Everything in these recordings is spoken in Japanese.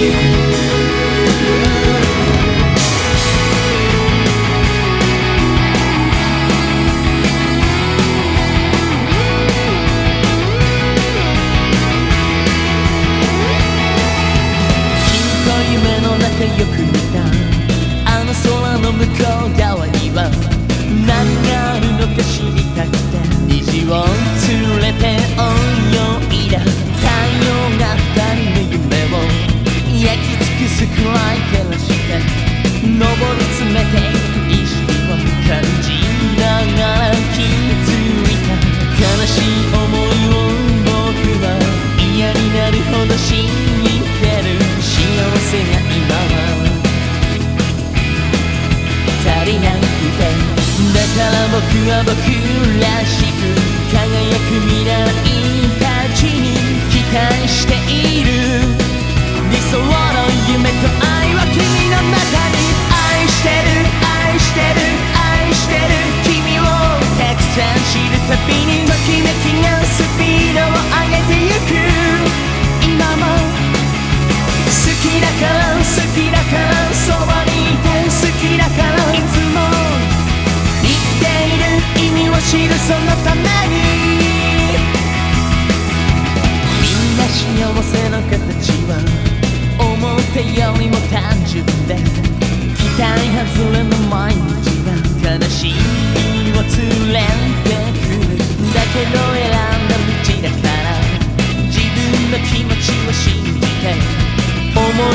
you. りなてだから僕は僕らしく輝く未来にち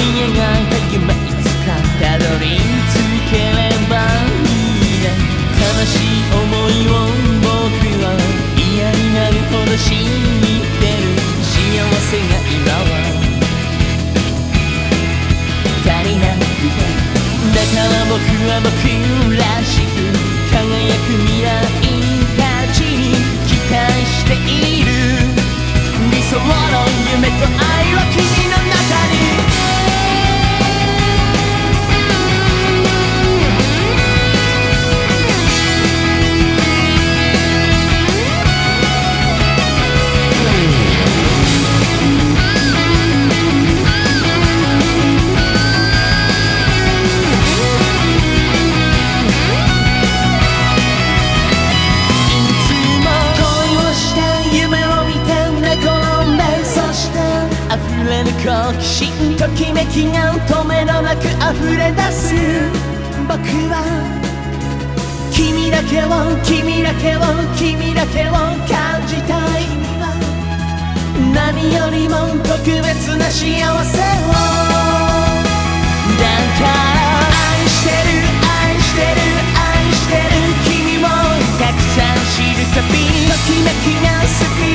描いた夢いつかたどり着ければいいね悲しい思いを僕は嫌になるほど信じてる幸せが今は足りなくてだから僕は僕らしく輝く未来たちに期待している理想の夢と愛好奇心ときめきが止めどなく溢れ出す僕は君だけを君だけを君だけを感じたい何よりも特別な幸せをだから愛してる愛してる愛してる君もたくさん知るたびときめきがスピ